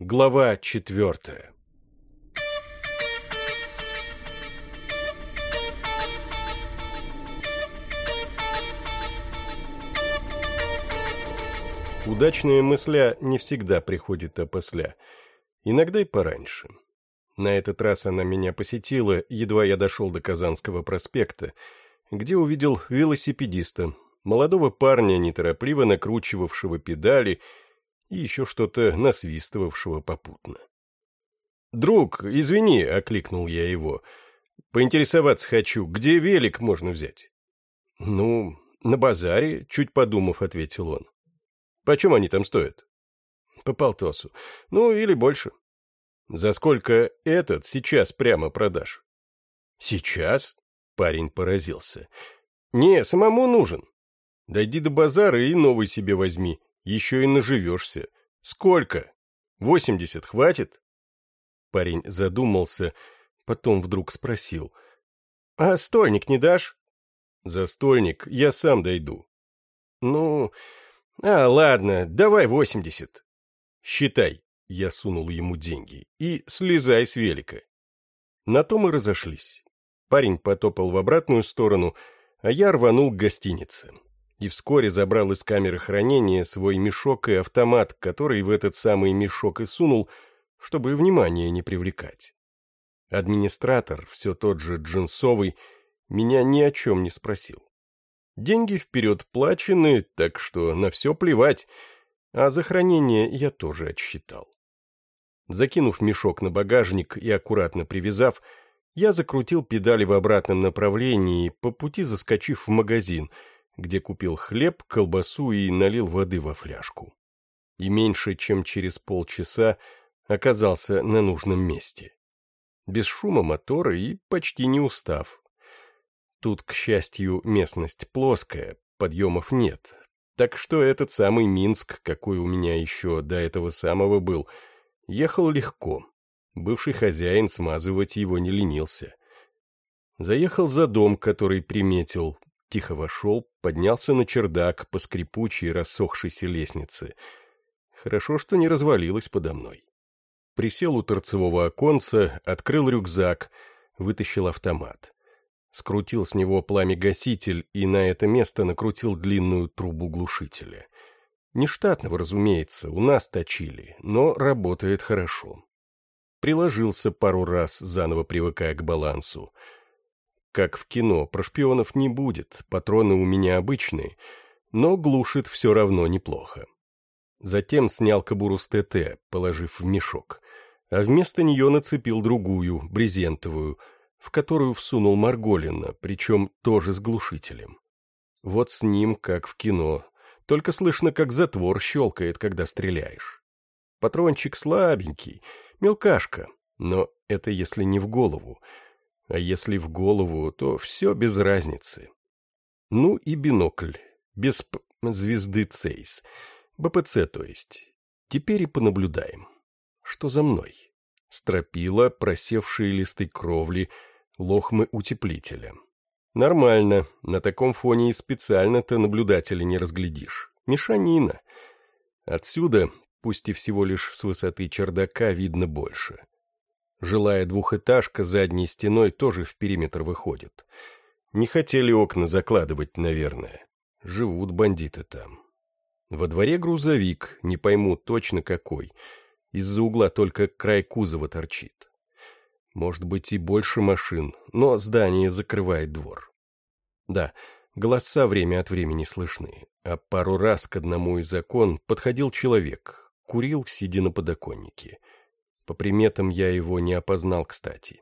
Глава четвертая Удачная мысля не всегда приходит опосля, иногда и пораньше. На этот раз она меня посетила, едва я дошел до Казанского проспекта, где увидел велосипедиста, молодого парня, неторопливо накручивавшего педали и еще что-то насвистывавшего попутно. «Друг, извини», — окликнул я его, — «поинтересоваться хочу, где велик можно взять?» «Ну, на базаре», — чуть подумав, ответил он. «Почем они там стоят?» «По полтосу. Ну, или больше». «За сколько этот сейчас прямо продашь?» «Сейчас?» — парень поразился. «Не, самому нужен. Дойди до базара и новый себе возьми. Еще и наживешься. Сколько? Восемьдесят хватит? Парень задумался, потом вдруг спросил. А стольник не дашь? За стольник я сам дойду. Ну, а, ладно, давай восемьдесят. Считай, я сунул ему деньги, и слезай с велика. На то мы разошлись. Парень потопал в обратную сторону, а я рванул к гостинице и вскоре забрал из камеры хранения свой мешок и автомат, который в этот самый мешок и сунул, чтобы внимание не привлекать. Администратор, все тот же Джинсовый, меня ни о чем не спросил. Деньги вперед плачены, так что на все плевать, а за хранение я тоже отсчитал. Закинув мешок на багажник и аккуратно привязав, я закрутил педали в обратном направлении, по пути заскочив в магазин — где купил хлеб, колбасу и налил воды во фляжку. И меньше чем через полчаса оказался на нужном месте. Без шума мотора и почти не устав. Тут, к счастью, местность плоская, подъемов нет, так что этот самый Минск, какой у меня еще до этого самого был, ехал легко. Бывший хозяин смазывать его не ленился. Заехал за дом, который приметил, тихо вошел, поднялся на чердак по скрипучей рассохшейся лестнице. Хорошо, что не развалилась подо мной. Присел у торцевого оконца, открыл рюкзак, вытащил автомат. Скрутил с него пламя-гаситель и на это место накрутил длинную трубу глушителя. Нештатного, разумеется, у нас точили, но работает хорошо. Приложился пару раз, заново привыкая к балансу — как в кино, про шпионов не будет, патроны у меня обычные, но глушит все равно неплохо. Затем снял кобуру с ТТ, положив в мешок, а вместо нее нацепил другую, брезентовую, в которую всунул Марголина, причем тоже с глушителем. Вот с ним, как в кино, только слышно, как затвор щелкает, когда стреляешь. Патрончик слабенький, мелкашка, но это если не в голову — а если в голову, то все без разницы. Ну и бинокль, без п звезды Цейс. БПЦ, то есть. Теперь и понаблюдаем. Что за мной? Стропила, просевшие листы кровли, лохмы утеплителя. Нормально, на таком фоне и специально-то наблюдателя не разглядишь. Мешанина. Отсюда, пусть и всего лишь с высоты чердака, видно больше. Жилая двухэтажка задней стеной тоже в периметр выходит. Не хотели окна закладывать, наверное. Живут бандиты там. Во дворе грузовик, не пойму точно какой. Из-за угла только край кузова торчит. Может быть и больше машин, но здание закрывает двор. Да, голоса время от времени слышны, а пару раз к одному из окон подходил человек, курил, сидя на подоконнике. По приметам я его не опознал, кстати.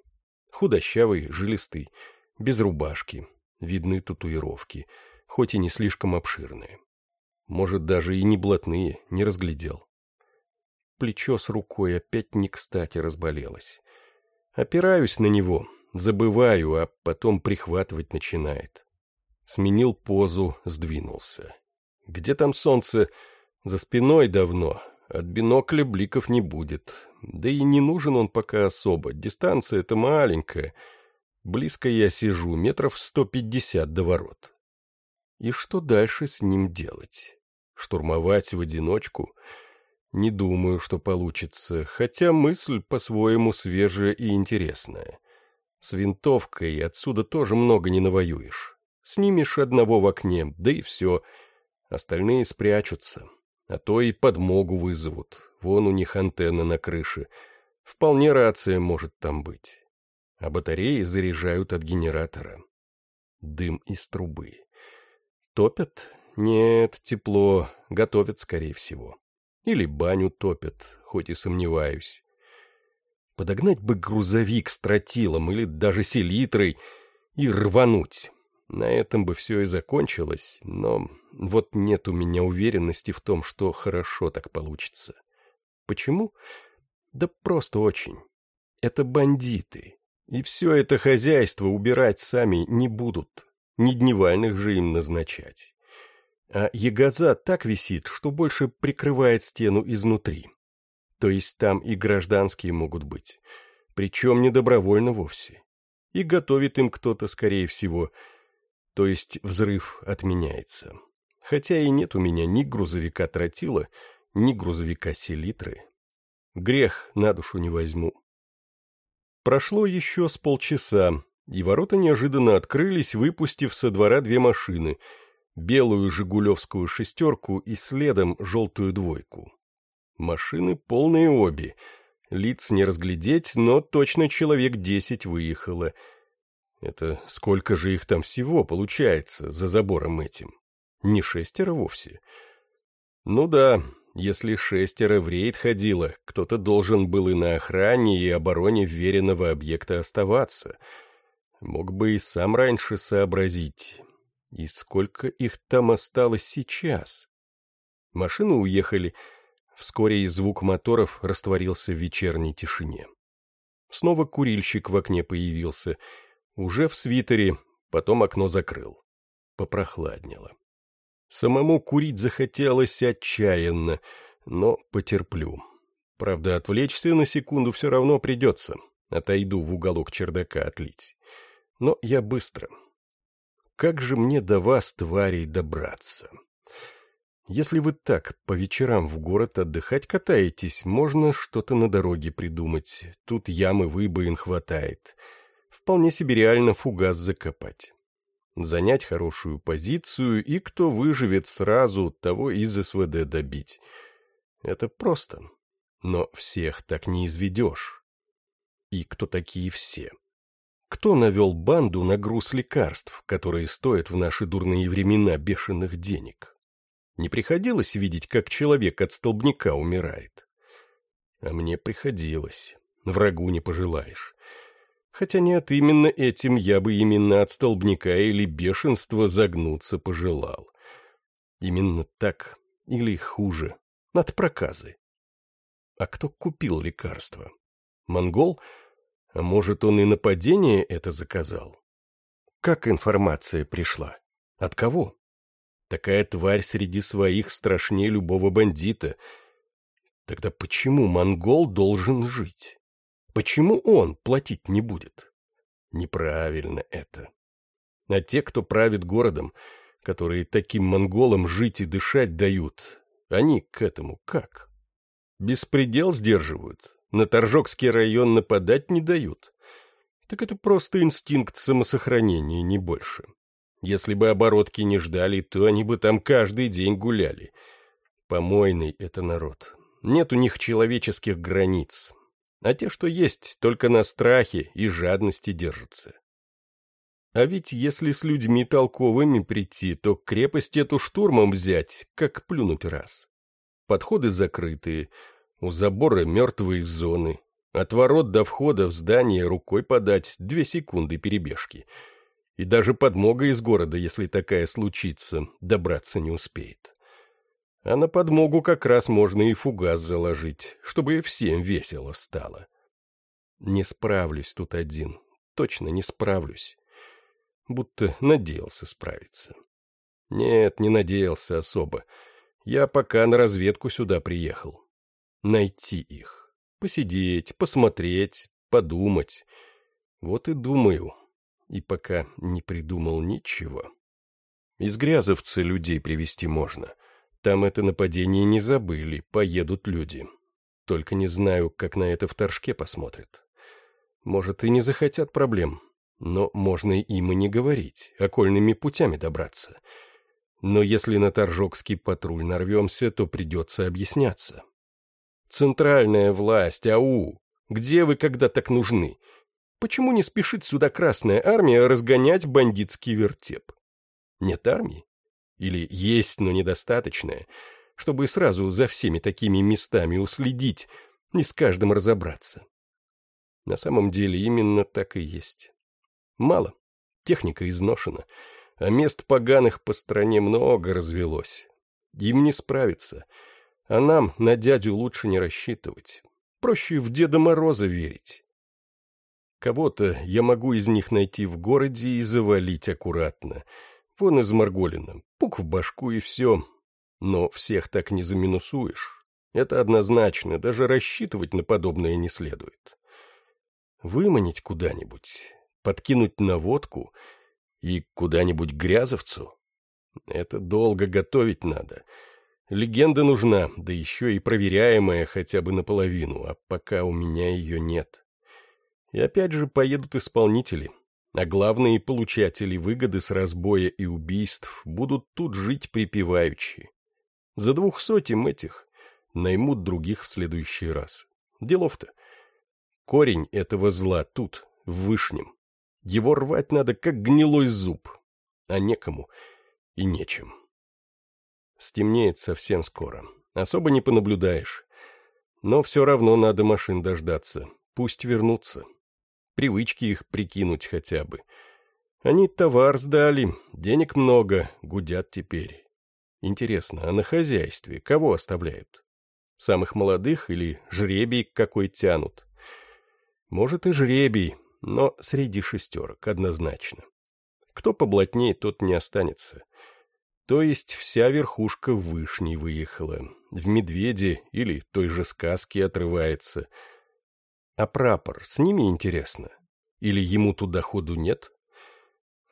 Худощавый, жилистый, без рубашки, видны татуировки, хоть и не слишком обширные. Может, даже и не блатные, не разглядел. Плечо с рукой опять не кстати разболелось. Опираюсь на него, забываю, а потом прихватывать начинает. Сменил позу, сдвинулся. Где там солнце? За спиной давно, от бинокля бликов не будет. Да и не нужен он пока особо. Дистанция-то маленькая. Близко я сижу, метров сто пятьдесят до ворот. И что дальше с ним делать? Штурмовать в одиночку? Не думаю, что получится, хотя мысль по-своему свежая и интересная. С винтовкой отсюда тоже много не навоюешь. Снимешь одного в окне, да и все. Остальные спрячутся. А то и подмогу вызовут. Вон у них антенна на крыше. Вполне рация может там быть. А батареи заряжают от генератора. Дым из трубы. Топят? Нет, тепло. Готовят, скорее всего. Или баню топят, хоть и сомневаюсь. Подогнать бы грузовик с тротилом или даже селитрой и рвануть. На этом бы все и закончилось, но вот нет у меня уверенности в том, что хорошо так получится. Почему? Да просто очень. Это бандиты. И все это хозяйство убирать сами не будут. Не дневальных же им назначать. А ягоза так висит, что больше прикрывает стену изнутри. То есть там и гражданские могут быть. Причем не добровольно вовсе. И готовит им кто-то, скорее всего. То есть взрыв отменяется. Хотя и нет у меня ни грузовика тротила, ни грузовика селитры. Грех на душу не возьму. Прошло еще с полчаса, и ворота неожиданно открылись, выпустив со двора две машины — белую «Жигулевскую шестерку» и следом желтую двойку. Машины полные обе. Лиц не разглядеть, но точно человек десять выехало. Это сколько же их там всего получается за забором этим? Не шестеро вовсе. Ну да, если шестеро в рейд ходило, кто-то должен был и на охране, и обороне вверенного объекта оставаться. Мог бы и сам раньше сообразить. И сколько их там осталось сейчас? Машины уехали. Вскоре и звук моторов растворился в вечерней тишине. Снова курильщик в окне появился. Уже в свитере, потом окно закрыл. Попрохладнело. Самому курить захотелось отчаянно, но потерплю. Правда, отвлечься на секунду все равно придется. Отойду в уголок чердака отлить. Но я быстро. Как же мне до вас, тварей, добраться? Если вы так по вечерам в город отдыхать катаетесь, можно что-то на дороге придумать. Тут ямы выбоин хватает. Вполне себе реально фугас закопать. Занять хорошую позицию, и кто выживет сразу, того из СВД добить. Это просто. Но всех так не изведешь. И кто такие все? Кто навел банду на груз лекарств, которые стоят в наши дурные времена бешеных денег? Не приходилось видеть, как человек от столбняка умирает? А мне приходилось. Врагу не пожелаешь. Хотя нет, именно этим я бы именно от столбняка или бешенства загнуться пожелал. Именно так, или хуже, от проказы. А кто купил лекарства? Монгол — а может, он и нападение это заказал? Как информация пришла? От кого? Такая тварь среди своих страшнее любого бандита. Тогда почему монгол должен жить? Почему он платить не будет? Неправильно это. А те, кто правит городом, которые таким монголам жить и дышать дают, они к этому как? Беспредел сдерживают, на Торжокский район нападать не дают. Так это просто инстинкт самосохранения, не больше. Если бы оборотки не ждали, то они бы там каждый день гуляли. Помойный это народ. Нет у них человеческих границ. А те, что есть, только на страхе и жадности держатся. А ведь если с людьми толковыми прийти, то крепость эту штурмом взять, как плюнуть раз. Подходы закрытые, у забора мертвые зоны. От ворот до входа в здание рукой подать две секунды перебежки. И даже подмога из города, если такая случится, добраться не успеет. А на подмогу как раз можно и фугас заложить, чтобы всем весело стало. Не справлюсь тут один. Точно не справлюсь. Будто надеялся справиться. Нет, не надеялся особо. Я пока на разведку сюда приехал найти их. Посидеть, посмотреть, подумать. Вот и думаю. И пока не придумал ничего. Из грязовца людей привести можно. Там это нападение не забыли, поедут люди. Только не знаю, как на это в Торжке посмотрят. Может, и не захотят проблем, но можно им и не говорить, окольными путями добраться. Но если на Торжокский патруль нарвемся, то придется объясняться. Центральная власть, ау! Где вы, когда так нужны? Почему не спешит сюда Красная Армия разгонять бандитский вертеп? Нет армии? Или есть, но недостаточная, чтобы сразу за всеми такими местами уследить и с каждым разобраться? На самом деле именно так и есть. Мало. Техника изношена, а мест поганых по стране много развелось. Им не справиться, а нам на дядю лучше не рассчитывать. Проще в Деда Мороза верить. Кого-то я могу из них найти в городе и завалить аккуратно. Вон из Марголина. Пук в башку и все. Но всех так не заминусуешь. Это однозначно, даже рассчитывать на подобное не следует. Выманить куда-нибудь, подкинуть на водку и куда-нибудь грязовцу. Это долго готовить надо. Легенда нужна, да еще и проверяемая хотя бы наполовину, а пока у меня ее нет. И опять же поедут исполнители, а главные получатели выгоды с разбоя и убийств будут тут жить припеваючи. За двух сотен этих наймут других в следующий раз. Делов-то. Корень этого зла тут, в Вышнем. Его рвать надо, как гнилой зуб, а некому и нечем. Стемнеет совсем скоро. Особо не понаблюдаешь. Но все равно надо машин дождаться. Пусть вернутся привычки их прикинуть хотя бы. Они товар сдали, денег много, гудят теперь. Интересно, а на хозяйстве кого оставляют? Самых молодых или жребий какой тянут? Может и жребий, но среди шестерок однозначно. Кто поблатнее, тот не останется. То есть вся верхушка вышней выехала, в медведе или той же сказке отрывается — а прапор с ними интересно? Или ему туда ходу нет?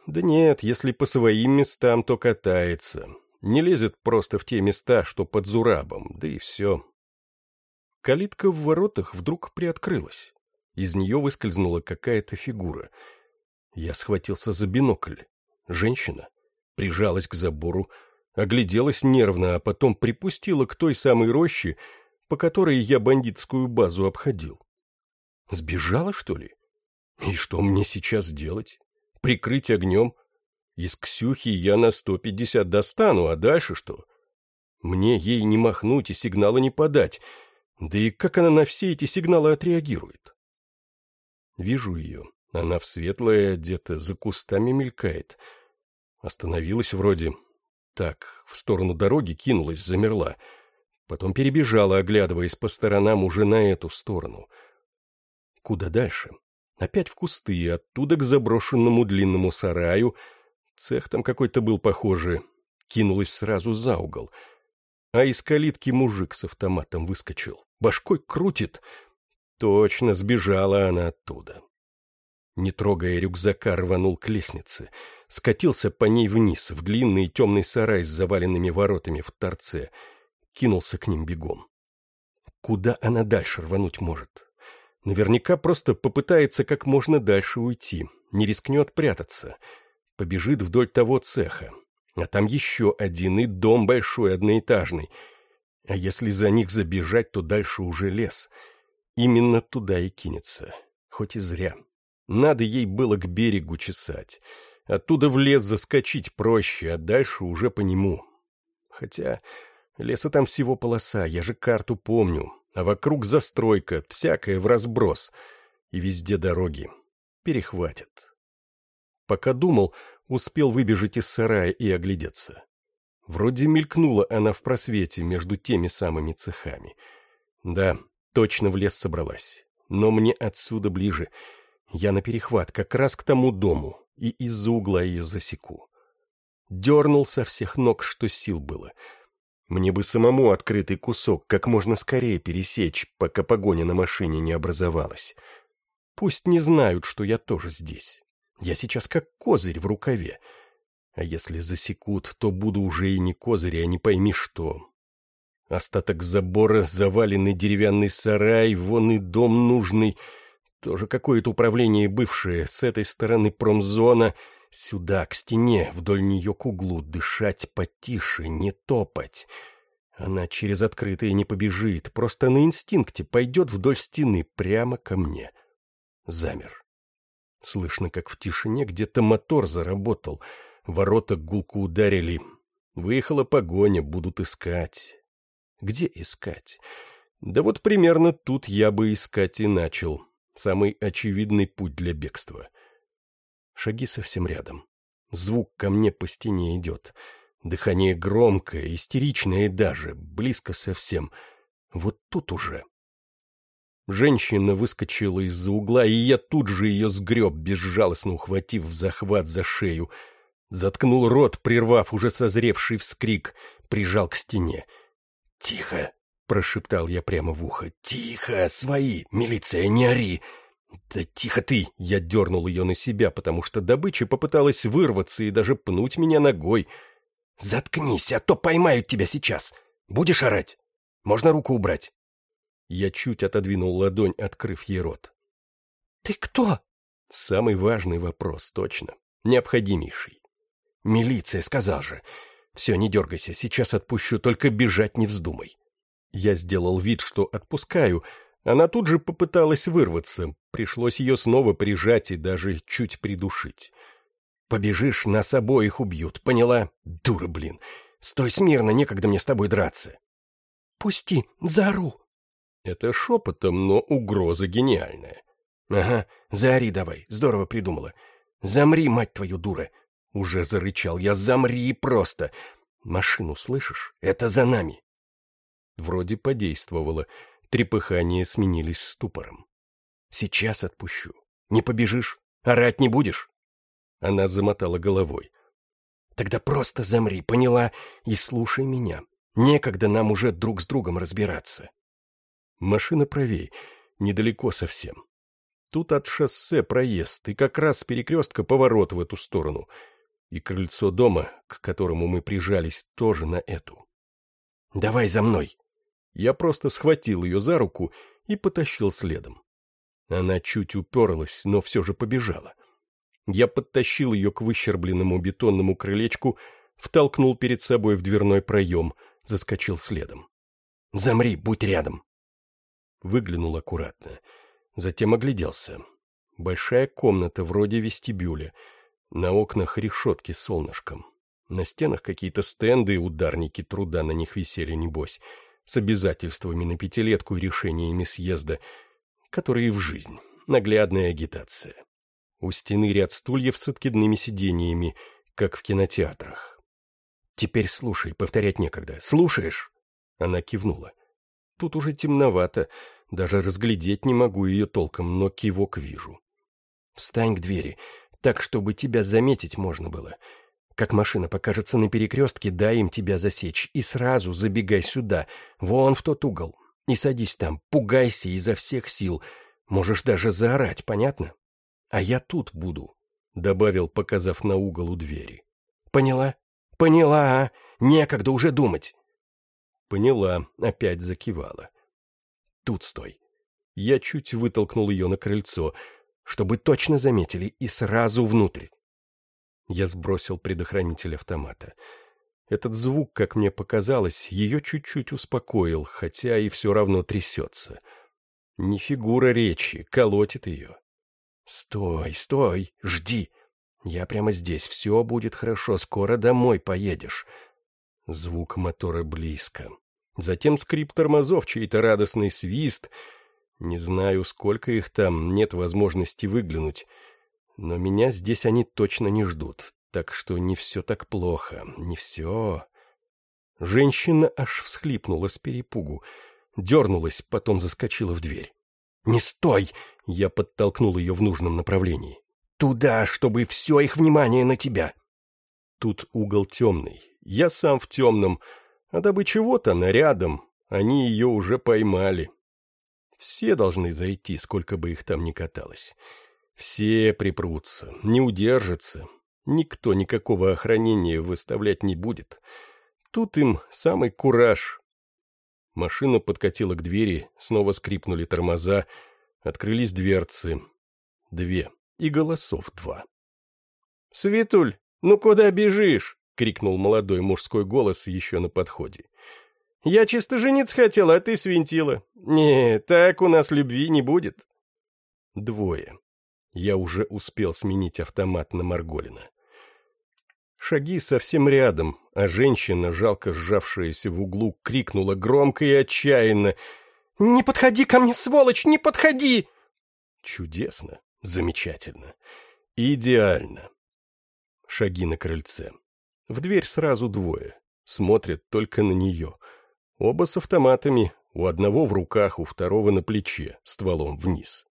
Да нет, если по своим местам, то катается. Не лезет просто в те места, что под Зурабом, да и все. Калитка в воротах вдруг приоткрылась. Из нее выскользнула какая-то фигура. Я схватился за бинокль. Женщина. Прижалась к забору, огляделась нервно, а потом припустила к той самой роще, по которой я бандитскую базу обходил. Сбежала, что ли? И что мне сейчас делать? Прикрыть огнем? Из Ксюхи я на сто пятьдесят достану, а дальше что? Мне ей не махнуть и сигнала не подать. Да и как она на все эти сигналы отреагирует? Вижу ее. Она в светлое одета, за кустами мелькает. Остановилась вроде. Так, в сторону дороги кинулась, замерла. Потом перебежала, оглядываясь по сторонам уже на эту сторону — Куда дальше? Опять в кусты, оттуда к заброшенному длинному сараю. Цех там какой-то был похожий. Кинулась сразу за угол. А из калитки мужик с автоматом выскочил. Башкой крутит. Точно сбежала она оттуда. Не трогая рюкзака, рванул к лестнице. Скатился по ней вниз, в длинный темный сарай с заваленными воротами в торце. Кинулся к ним бегом. Куда она дальше рвануть может? Наверняка просто попытается как можно дальше уйти, не рискнет прятаться. Побежит вдоль того цеха. А там еще один и дом большой одноэтажный. А если за них забежать, то дальше уже лес. Именно туда и кинется. Хоть и зря. Надо ей было к берегу чесать. Оттуда в лес заскочить проще, а дальше уже по нему. Хотя леса там всего полоса, я же карту помню а вокруг застройка, всякое в разброс, и везде дороги. Перехватят. Пока думал, успел выбежать из сарая и оглядеться. Вроде мелькнула она в просвете между теми самыми цехами. Да, точно в лес собралась. Но мне отсюда ближе. Я на перехват как раз к тому дому, и из-за угла ее засеку. Дернул со всех ног, что сил было — мне бы самому открытый кусок как можно скорее пересечь, пока погоня на машине не образовалась. Пусть не знают, что я тоже здесь. Я сейчас как козырь в рукаве. А если засекут, то буду уже и не козырь, а не пойми что. Остаток забора, заваленный деревянный сарай, вон и дом нужный. Тоже какое-то управление бывшее, с этой стороны промзона. Сюда, к стене, вдоль нее к углу, дышать потише, не топать. Она через открытые не побежит, просто на инстинкте пойдет вдоль стены прямо ко мне. Замер. Слышно, как в тишине где-то мотор заработал — Ворота гулку ударили. Выехала погоня, будут искать. Где искать? Да вот примерно тут я бы искать и начал. Самый очевидный путь для бегства. Шаги совсем рядом. Звук ко мне по стене идет. Дыхание громкое, истеричное даже, близко совсем. Вот тут уже. Женщина выскочила из-за угла, и я тут же ее сгреб, безжалостно ухватив в захват за шею — Заткнул рот, прервав уже созревший вскрик, прижал к стене. «Тихо!» — прошептал я прямо в ухо. «Тихо! Свои! Милиция, не ори!» «Да тихо ты!» — я дернул ее на себя, потому что добыча попыталась вырваться и даже пнуть меня ногой. «Заткнись, а то поймают тебя сейчас! Будешь орать? Можно руку убрать?» Я чуть отодвинул ладонь, открыв ей рот. «Ты кто?» Самый важный вопрос, точно. Необходимейший. «Милиция, сказал же. Все, не дергайся, сейчас отпущу, только бежать не вздумай». Я сделал вид, что отпускаю. Она тут же попыталась вырваться. Пришлось ее снова прижать и даже чуть придушить. «Побежишь, нас обоих убьют, поняла? Дура, блин! Стой смирно, некогда мне с тобой драться!» «Пусти, заору!» Это шепотом, но угроза гениальная. «Ага, заори давай, здорово придумала. Замри, мать твою, дура! Уже зарычал я. Замри просто. Машину слышишь? Это за нами. Вроде подействовало. Трепыхания сменились ступором. Сейчас отпущу. Не побежишь? Орать не будешь? Она замотала головой. Тогда просто замри, поняла? И слушай меня. Некогда нам уже друг с другом разбираться. Машина правей, недалеко совсем. Тут от шоссе проезд, и как раз перекрестка поворот в эту сторону — и крыльцо дома, к которому мы прижались, тоже на эту. «Давай за мной!» Я просто схватил ее за руку и потащил следом. Она чуть уперлась, но все же побежала. Я подтащил ее к выщербленному бетонному крылечку, втолкнул перед собой в дверной проем, заскочил следом. «Замри, будь рядом!» Выглянул аккуратно. Затем огляделся. Большая комната вроде вестибюля — на окнах решетки солнышком. На стенах какие-то стенды ударники труда на них висели, небось, с обязательствами на пятилетку и решениями съезда, которые в жизнь. Наглядная агитация. У стены ряд стульев с откидными сиденьями, как в кинотеатрах. «Теперь слушай, повторять некогда. Слушаешь?» Она кивнула. «Тут уже темновато, даже разглядеть не могу ее толком, но кивок вижу. Встань к двери, так, чтобы тебя заметить можно было. Как машина покажется на перекрестке, дай им тебя засечь, и сразу забегай сюда, вон в тот угол, и садись там, пугайся изо всех сил, можешь даже заорать, понятно? А я тут буду, — добавил, показав на угол у двери. Поняла? Поняла, а? Некогда уже думать. Поняла, опять закивала. Тут стой. Я чуть вытолкнул ее на крыльцо, чтобы точно заметили и сразу внутрь. Я сбросил предохранитель автомата. Этот звук, как мне показалось, ее чуть-чуть успокоил, хотя и все равно трясется. Не фигура речи, колотит ее. «Стой, стой, жди! Я прямо здесь, все будет хорошо, скоро домой поедешь». Звук мотора близко. Затем скрип тормозов, чей-то радостный свист — не знаю, сколько их там, нет возможности выглянуть. Но меня здесь они точно не ждут, так что не все так плохо, не все. Женщина аж всхлипнула с перепугу, дернулась, потом заскочила в дверь. «Не стой!» — я подтолкнул ее в нужном направлении. «Туда, чтобы все их внимание на тебя!» Тут угол темный, я сам в темном, а дабы чего-то она рядом, они ее уже поймали. Все должны зайти, сколько бы их там ни каталось. Все припрутся, не удержатся. Никто никакого охранения выставлять не будет. Тут им самый кураж. Машина подкатила к двери, снова скрипнули тормоза, открылись дверцы. Две. И голосов два. «Светуль, ну куда бежишь?» — крикнул молодой мужской голос еще на подходе. «Я чисто жениться хотел, а ты свинтила. Не, так у нас любви не будет». Двое. Я уже успел сменить автомат на Марголина. Шаги совсем рядом, а женщина, жалко сжавшаяся в углу, крикнула громко и отчаянно. «Не подходи ко мне, сволочь, не подходи!» Чудесно, замечательно, идеально. Шаги на крыльце. В дверь сразу двое. Смотрят только на нее. Оба с автоматами, у одного в руках, у второго на плече, стволом вниз.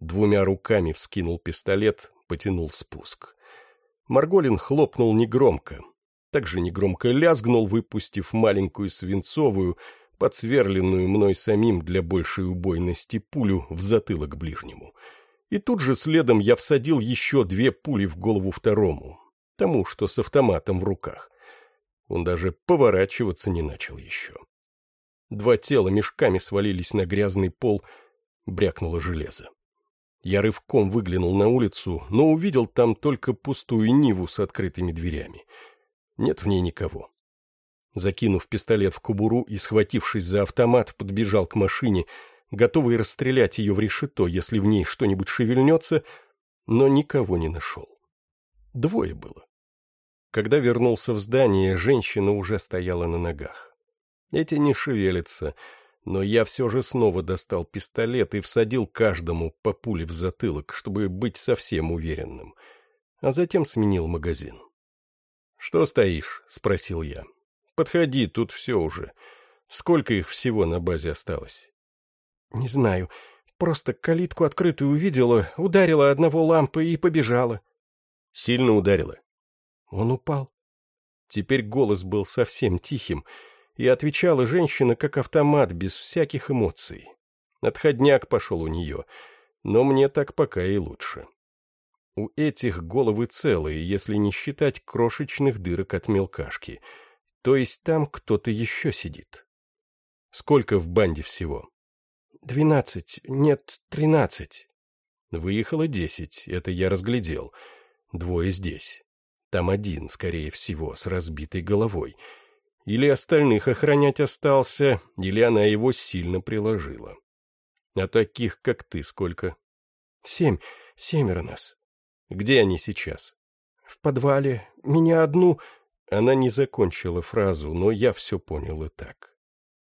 Двумя руками вскинул пистолет, потянул спуск. Марголин хлопнул негромко. Также негромко лязгнул, выпустив маленькую свинцовую, подсверленную мной самим для большей убойности пулю в затылок ближнему. И тут же следом я всадил еще две пули в голову второму, тому, что с автоматом в руках. Он даже поворачиваться не начал еще. Два тела мешками свалились на грязный пол, брякнуло железо. Я рывком выглянул на улицу, но увидел там только пустую Ниву с открытыми дверями. Нет в ней никого. Закинув пистолет в кобуру и схватившись за автомат, подбежал к машине, готовый расстрелять ее в решето, если в ней что-нибудь шевельнется, но никого не нашел. Двое было. Когда вернулся в здание, женщина уже стояла на ногах. Эти не шевелятся, но я все же снова достал пистолет и всадил каждому по пуле в затылок, чтобы быть совсем уверенным, а затем сменил магазин. «Что стоишь?» — спросил я. «Подходи, тут все уже. Сколько их всего на базе осталось?» «Не знаю. Просто калитку открытую увидела, ударила одного лампы и побежала». «Сильно ударила?» Он упал. Теперь голос был совсем тихим, и отвечала женщина как автомат, без всяких эмоций. Отходняк пошел у нее, но мне так пока и лучше. У этих головы целые, если не считать крошечных дырок от мелкашки. То есть там кто-то еще сидит. Сколько в банде всего? Двенадцать, нет, тринадцать. Выехало десять, это я разглядел. Двое здесь. Там один, скорее всего, с разбитой головой. Или остальных охранять остался, или она его сильно приложила. А таких, как ты, сколько? Семь. Семеро нас. Где они сейчас? В подвале. Меня одну... Она не закончила фразу, но я все понял и так.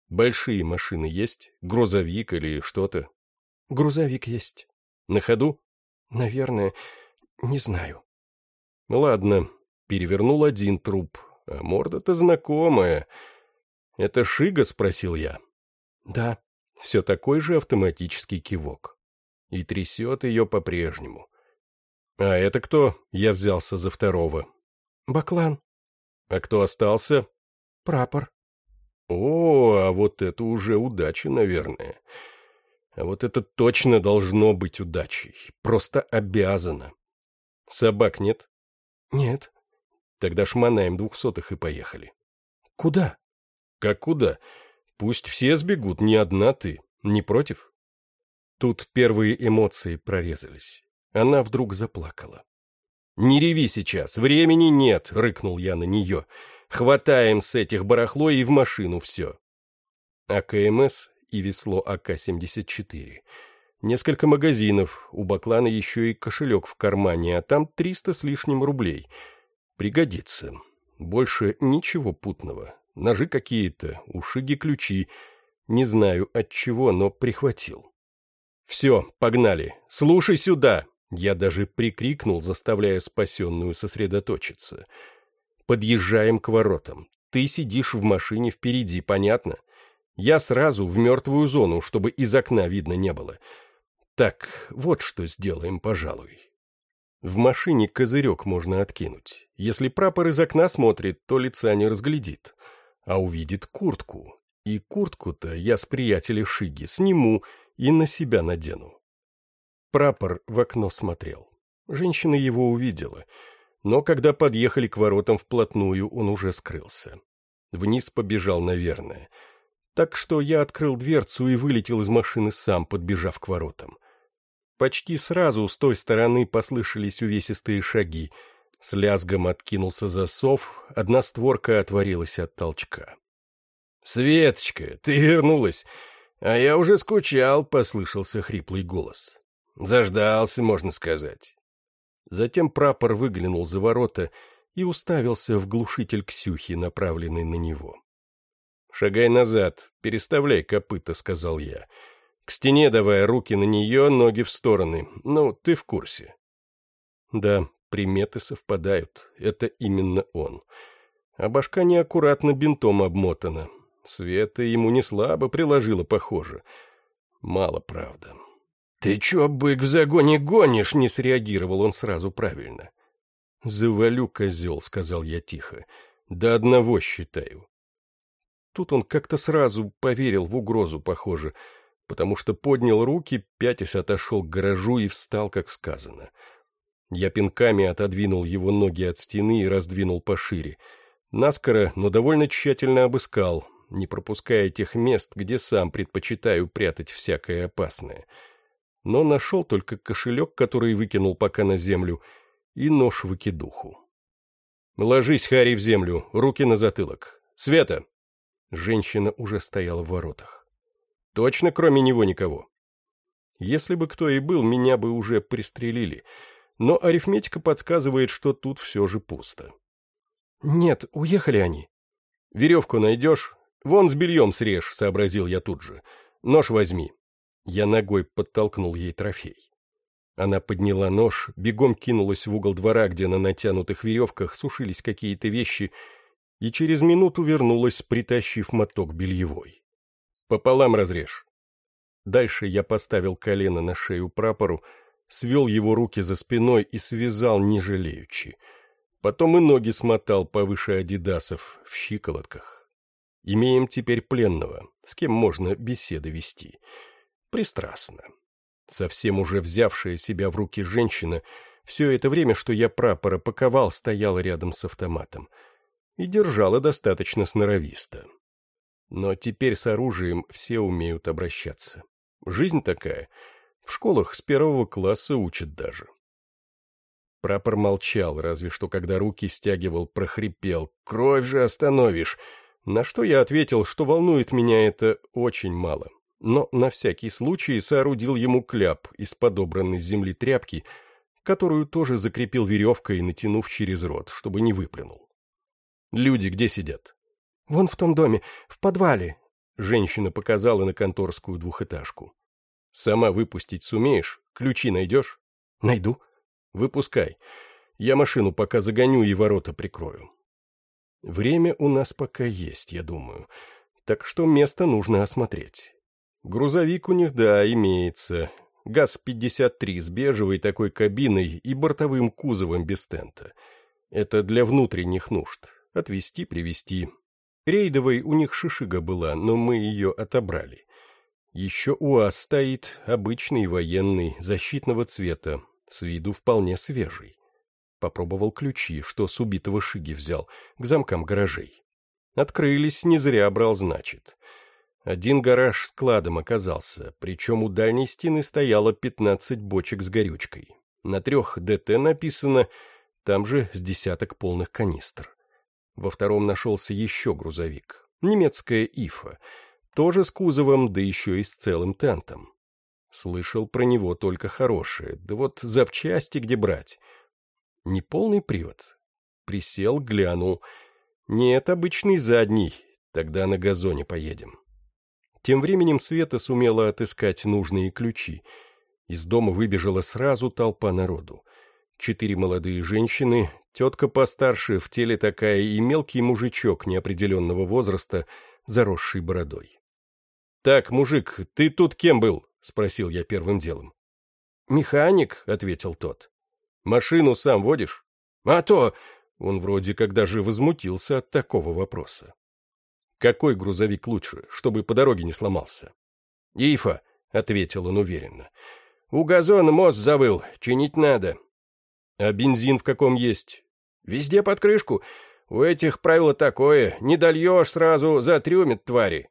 Большие машины есть? Грузовик или что-то? Грузовик есть. На ходу? Наверное. Не знаю. Ладно, перевернул один труп, а морда-то знакомая. «Это Шига?» — спросил я. «Да». Все такой же автоматический кивок. И трясет ее по-прежнему. «А это кто?» — я взялся за второго. «Баклан». «А кто остался?» «Прапор». «О, а вот это уже удача, наверное. А вот это точно должно быть удачей. Просто обязано. Собак нет?» «Нет». «Тогда шмонаем двухсотых и поехали». «Куда?» «Как куда? Пусть все сбегут, не одна ты. Не против?» Тут первые эмоции прорезались. Она вдруг заплакала. «Не реви сейчас, времени нет!» — рыкнул я на нее. «Хватаем с этих барахло и в машину все!» АКМС и весло АК-74. Несколько магазинов, у Баклана еще и кошелек в кармане, а там триста с лишним рублей. Пригодится. Больше ничего путного. Ножи какие-то, ушиги-ключи. Не знаю от чего, но прихватил. Все, погнали. Слушай сюда. Я даже прикрикнул, заставляя спасенную сосредоточиться. Подъезжаем к воротам. Ты сидишь в машине впереди, понятно? Я сразу в мертвую зону, чтобы из окна видно не было. Так, вот что сделаем, пожалуй. В машине козырек можно откинуть. Если прапор из окна смотрит, то лица не разглядит. А увидит куртку. И куртку-то я с приятеля Шиги сниму и на себя надену. Прапор в окно смотрел. Женщина его увидела. Но когда подъехали к воротам вплотную, он уже скрылся. Вниз побежал, наверное. Так что я открыл дверцу и вылетел из машины сам, подбежав к воротам. Почти сразу с той стороны послышались увесистые шаги. С лязгом откинулся засов, одна створка отворилась от толчка. «Светочка, ты вернулась, а я уже скучал», — послышался хриплый голос. «Заждался, можно сказать». Затем прапор выглянул за ворота и уставился в глушитель Ксюхи, направленный на него. «Шагай назад, переставляй копыта», — сказал я. «К стене давай руки на нее, ноги в стороны. Ну, ты в курсе». Да, приметы совпадают. Это именно он. А башка неаккуратно бинтом обмотана. Света ему не слабо приложила, похоже. Мало, правда. «Ты чё, бык, в загоне гонишь?» — не среагировал он сразу правильно. «Завалю, козел», — сказал я тихо. «До одного считаю». Тут он как-то сразу поверил в угрозу, похоже, потому что поднял руки, пятясь отошел к гаражу и встал, как сказано. Я пинками отодвинул его ноги от стены и раздвинул пошире. Наскоро, но довольно тщательно обыскал, не пропуская тех мест, где сам предпочитаю прятать всякое опасное. Но нашел только кошелек, который выкинул пока на землю, и нож-выкидуху. «Ложись, Харри, в землю, руки на затылок. Света!» Женщина уже стояла в воротах. «Точно кроме него никого?» Если бы кто и был, меня бы уже пристрелили, но арифметика подсказывает, что тут все же пусто. «Нет, уехали они». «Веревку найдешь? Вон с бельем срежь», — сообразил я тут же. «Нож возьми». Я ногой подтолкнул ей трофей. Она подняла нож, бегом кинулась в угол двора, где на натянутых веревках сушились какие-то вещи, и через минуту вернулась, притащив моток бельевой. «Пополам разрежь». Дальше я поставил колено на шею прапору, свел его руки за спиной и связал, не жалеючи. Потом и ноги смотал повыше адидасов, в щиколотках. Имеем теперь пленного, с кем можно беседы вести. Пристрастно. Совсем уже взявшая себя в руки женщина, все это время, что я прапора паковал, стояла рядом с автоматом. И держала достаточно сноровисто. Но теперь с оружием все умеют обращаться. Жизнь такая. В школах с первого класса учат даже. Прапор молчал, разве что когда руки стягивал, прохрипел. «Кровь же остановишь!» На что я ответил, что волнует меня это очень мало но на всякий случай соорудил ему кляп из подобранной земли тряпки, которую тоже закрепил веревкой, натянув через рот, чтобы не выплюнул. «Люди где сидят?» «Вон в том доме, в подвале», — женщина показала на конторскую двухэтажку. «Сама выпустить сумеешь? Ключи найдешь?» «Найду». «Выпускай. Я машину пока загоню и ворота прикрою». Время у нас пока есть, я думаю, так что место нужно осмотреть. Грузовик у них, да, имеется. ГАЗ-53 с бежевой такой кабиной и бортовым кузовом без тента. Это для внутренних нужд. Отвезти, привезти. Рейдовой у них шишига была, но мы ее отобрали. Еще УАЗ стоит, обычный военный, защитного цвета, с виду вполне свежий. Попробовал ключи, что с убитого Шиги взял, к замкам гаражей. Открылись, не зря брал, значит. Один гараж складом оказался, причем у дальней стены стояло пятнадцать бочек с горючкой. На трех ДТ написано, там же с десяток полных канистр. Во втором нашелся еще грузовик. Немецкая ИФа. Тоже с кузовом, да еще и с целым тентом. Слышал про него только хорошее. Да вот запчасти где брать? Не полный привод. Присел, глянул. Нет, обычный задний. Тогда на газоне поедем. Тем временем Света сумела отыскать нужные ключи. Из дома выбежала сразу толпа народу. Четыре молодые женщины, тетка постарше, в теле такая, и мелкий мужичок неопределенного возраста, заросший бородой. — Так, мужик, ты тут кем был? — спросил я первым делом. — Механик, — ответил тот. — Машину сам водишь? — А то... Он вроде как даже возмутился от такого вопроса. Какой грузовик лучше, чтобы по дороге не сломался? — Ифа, — ответил он уверенно. — У газона мост завыл, чинить надо. — А бензин в каком есть? Везде под крышку. У этих правило такое, не дольешь сразу, затрюмит твари.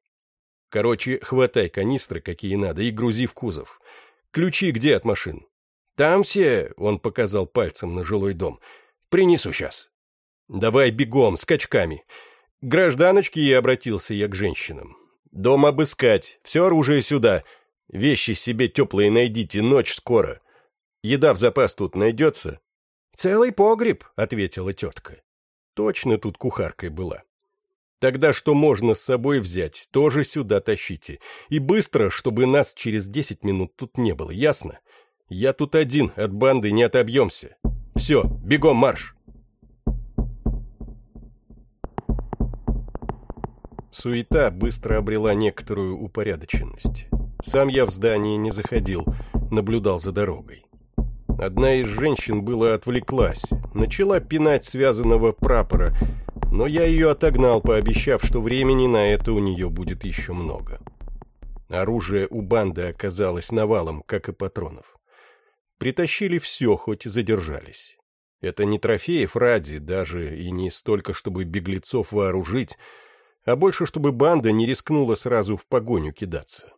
Короче, хватай канистры, какие надо, и грузи в кузов. Ключи где от машин? Там все, он показал пальцем на жилой дом. Принесу сейчас. Давай бегом, скачками. Гражданочки, обратился я к женщинам. Дом обыскать, все оружие сюда. Вещи себе теплые найдите, ночь скоро. Еда в запас тут найдется? Целый погреб, ответила тетка. Точно тут кухаркой была. Тогда что можно с собой взять, тоже сюда тащите. И быстро, чтобы нас через десять минут тут не было, ясно? Я тут один, от банды не отобьемся. Все, бегом марш!» Суета быстро обрела некоторую упорядоченность. Сам я в здание не заходил, наблюдал за дорогой. Одна из женщин была отвлеклась, начала пинать связанного прапора, но я ее отогнал, пообещав, что времени на это у нее будет еще много. Оружие у банды оказалось навалом, как и патронов. Притащили все, хоть задержались. Это не трофеев ради, даже и не столько, чтобы беглецов вооружить, а больше, чтобы банда не рискнула сразу в погоню кидаться.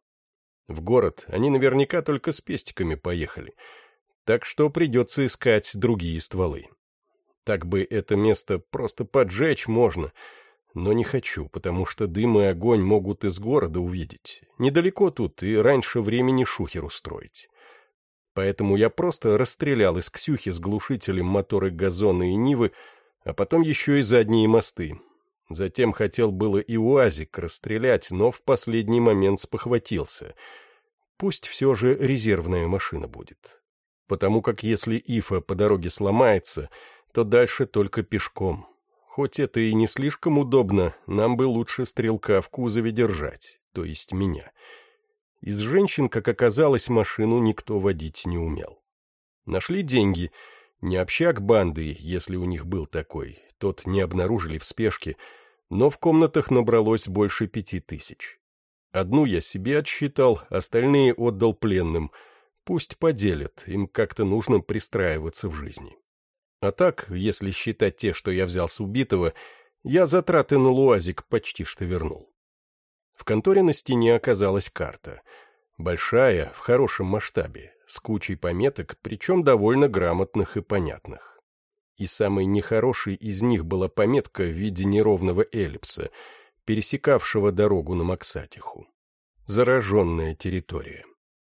В город они наверняка только с пестиками поехали, так что придется искать другие стволы. Так бы это место просто поджечь можно, но не хочу, потому что дым и огонь могут из города увидеть. Недалеко тут и раньше времени шухер устроить. Поэтому я просто расстрелял из Ксюхи с глушителем моторы газона и Нивы, а потом еще и задние мосты. Затем хотел было и УАЗик расстрелять, но в последний момент спохватился. Пусть все же резервная машина будет. Потому как если Ифа по дороге сломается, то дальше только пешком. Хоть это и не слишком удобно, нам бы лучше стрелка в кузове держать, то есть меня. Из женщин, как оказалось, машину никто водить не умел. Нашли деньги. Не общак банды, если у них был такой, тот не обнаружили в спешке, но в комнатах набралось больше пяти тысяч. Одну я себе отсчитал, остальные отдал пленным. Пусть поделят, им как-то нужно пристраиваться в жизни. А так, если считать те, что я взял с убитого, я затраты на луазик почти что вернул. В конторе на стене оказалась карта. Большая, в хорошем масштабе, с кучей пометок, причем довольно грамотных и понятных. И самой нехорошей из них была пометка в виде неровного эллипса, пересекавшего дорогу на Максатиху. Зараженная территория.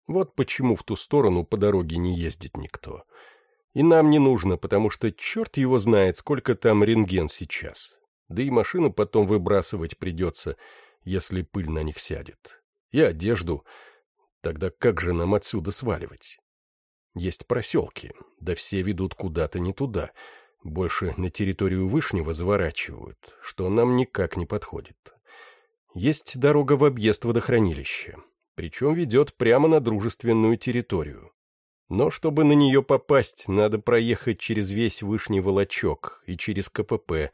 Вот почему в ту сторону по дороге не ездит никто. — и нам не нужно, потому что черт его знает, сколько там рентген сейчас. Да и машину потом выбрасывать придется, если пыль на них сядет. И одежду. Тогда как же нам отсюда сваливать? Есть проселки, да все ведут куда-то не туда. Больше на территорию Вышнего заворачивают, что нам никак не подходит. Есть дорога в объезд водохранилища, причем ведет прямо на дружественную территорию. Но чтобы на нее попасть, надо проехать через весь Вышний Волочок и через КПП.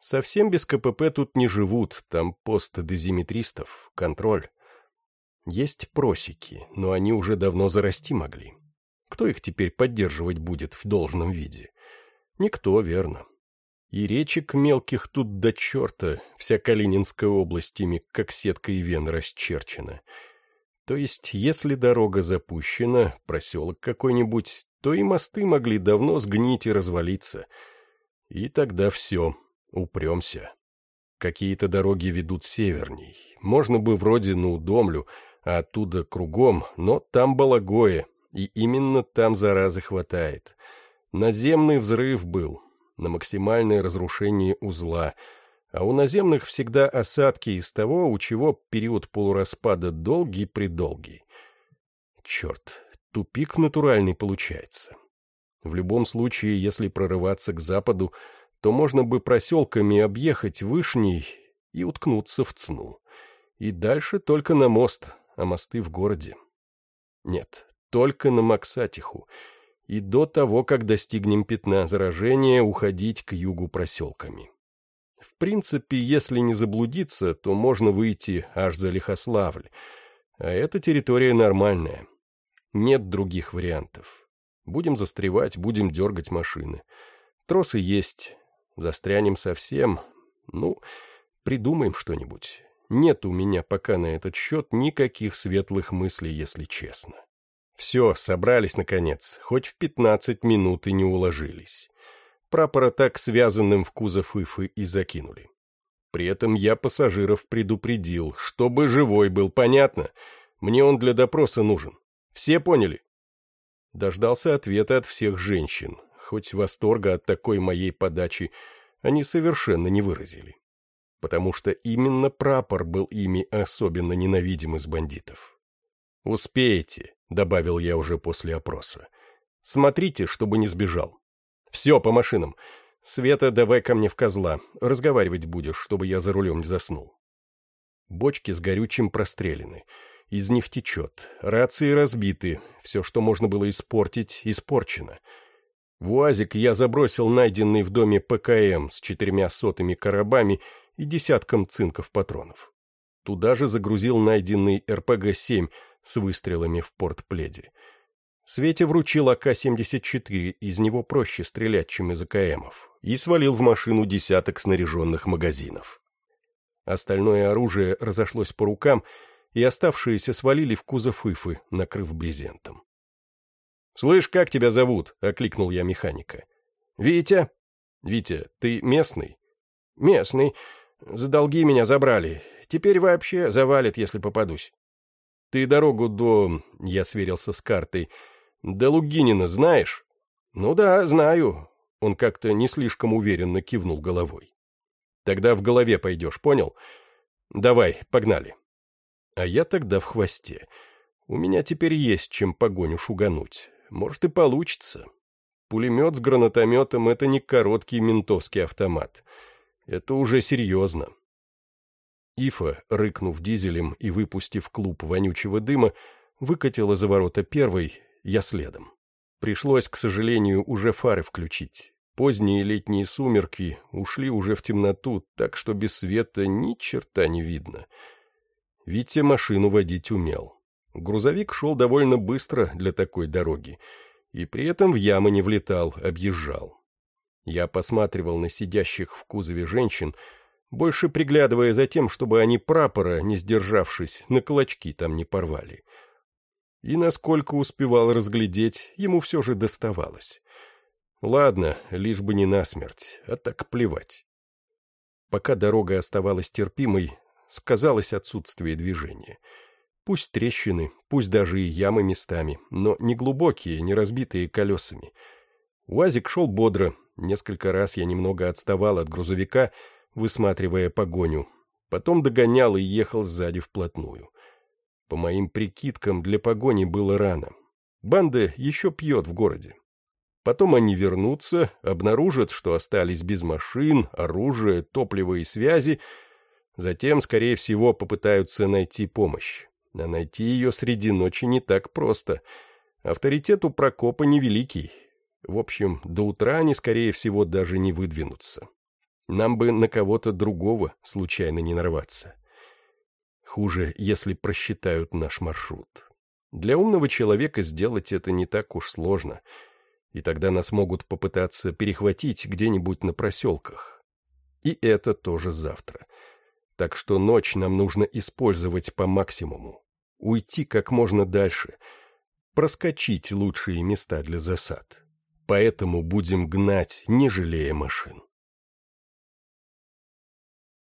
Совсем без КПП тут не живут, там пост дозиметристов, контроль. Есть просеки, но они уже давно зарасти могли. Кто их теперь поддерживать будет в должном виде? Никто, верно. И речек мелких тут до черта, вся Калининская область ими, как сетка и вен, расчерчена — то есть, если дорога запущена, проселок какой-нибудь, то и мосты могли давно сгнить и развалиться. И тогда все, упремся. Какие-то дороги ведут северней. Можно бы вроде на Удомлю, а оттуда кругом, но там балагое, и именно там заразы хватает. Наземный взрыв был, на максимальное разрушение узла — а у наземных всегда осадки из того, у чего период полураспада долгий-предолгий. Черт, тупик натуральный получается. В любом случае, если прорываться к западу, то можно бы проселками объехать Вышний и уткнуться в Цну. И дальше только на мост, а мосты в городе. Нет, только на Максатиху. И до того, как достигнем пятна заражения, уходить к югу проселками. В принципе, если не заблудиться, то можно выйти аж за Лихославль. А эта территория нормальная. Нет других вариантов. Будем застревать, будем дергать машины. Тросы есть. Застрянем совсем. Ну, придумаем что-нибудь. Нет у меня пока на этот счет никаких светлых мыслей, если честно. Все, собрались, наконец, хоть в пятнадцать минут и не уложились. Прапора так связанным в кузов Ифы и закинули. При этом я пассажиров предупредил, чтобы живой был, понятно? Мне он для допроса нужен. Все поняли? Дождался ответа от всех женщин, хоть восторга от такой моей подачи они совершенно не выразили. Потому что именно прапор был ими особенно ненавидим из бандитов. «Успеете», — добавил я уже после опроса. «Смотрите, чтобы не сбежал. Все, по машинам. Света, давай ко мне в козла. Разговаривать будешь, чтобы я за рулем не заснул». Бочки с горючим прострелены. Из них течет. Рации разбиты. Все, что можно было испортить, испорчено. В УАЗик я забросил найденный в доме ПКМ с четырьмя сотыми коробами и десятком цинков патронов. Туда же загрузил найденный РПГ-7 с выстрелами в портпледе. Свете вручил АК-74, из него проще стрелять, чем из АКМов, и свалил в машину десяток снаряженных магазинов. Остальное оружие разошлось по рукам, и оставшиеся свалили в кузов Ифы, накрыв брезентом. «Слышь, как тебя зовут?» — окликнул я механика. «Витя». «Витя, ты местный?» «Местный. За долги меня забрали. Теперь вообще завалит, если попадусь. Ты дорогу до... Я сверился с картой. До Лугинина знаешь? Ну да, знаю. Он как-то не слишком уверенно кивнул головой. Тогда в голове пойдешь, понял? Давай, погнали. А я тогда в хвосте. У меня теперь есть чем погоню шугануть. Может и получится. Пулемет с гранатометом — это не короткий ментовский автомат. Это уже серьезно. Ифа, рыкнув дизелем и выпустив клуб вонючего дыма, выкатила за ворота первой, я следом. Пришлось, к сожалению, уже фары включить. Поздние летние сумерки ушли уже в темноту, так что без света ни черта не видно. Витя машину водить умел. Грузовик шел довольно быстро для такой дороги, и при этом в ямы не влетал, объезжал. Я посматривал на сидящих в кузове женщин, больше приглядывая за тем, чтобы они прапора, не сдержавшись, на клочки там не порвали. И насколько успевал разглядеть, ему все же доставалось. Ладно, лишь бы не насмерть, а так плевать. Пока дорога оставалась терпимой, сказалось отсутствие движения. Пусть трещины, пусть даже и ямы местами, но не глубокие, не разбитые колесами. УАЗик шел бодро, Несколько раз я немного отставал от грузовика, высматривая погоню. Потом догонял и ехал сзади вплотную. По моим прикидкам, для погони было рано. Банда еще пьет в городе. Потом они вернутся, обнаружат, что остались без машин, оружия, топлива и связи. Затем, скорее всего, попытаются найти помощь. А найти ее среди ночи не так просто. Авторитет у Прокопа невеликий, в общем, до утра они, скорее всего, даже не выдвинутся. Нам бы на кого-то другого случайно не нарваться. Хуже, если просчитают наш маршрут. Для умного человека сделать это не так уж сложно, и тогда нас могут попытаться перехватить где-нибудь на проселках. И это тоже завтра. Так что ночь нам нужно использовать по максимуму. Уйти как можно дальше. Проскочить лучшие места для засад поэтому будем гнать, не жалея машин.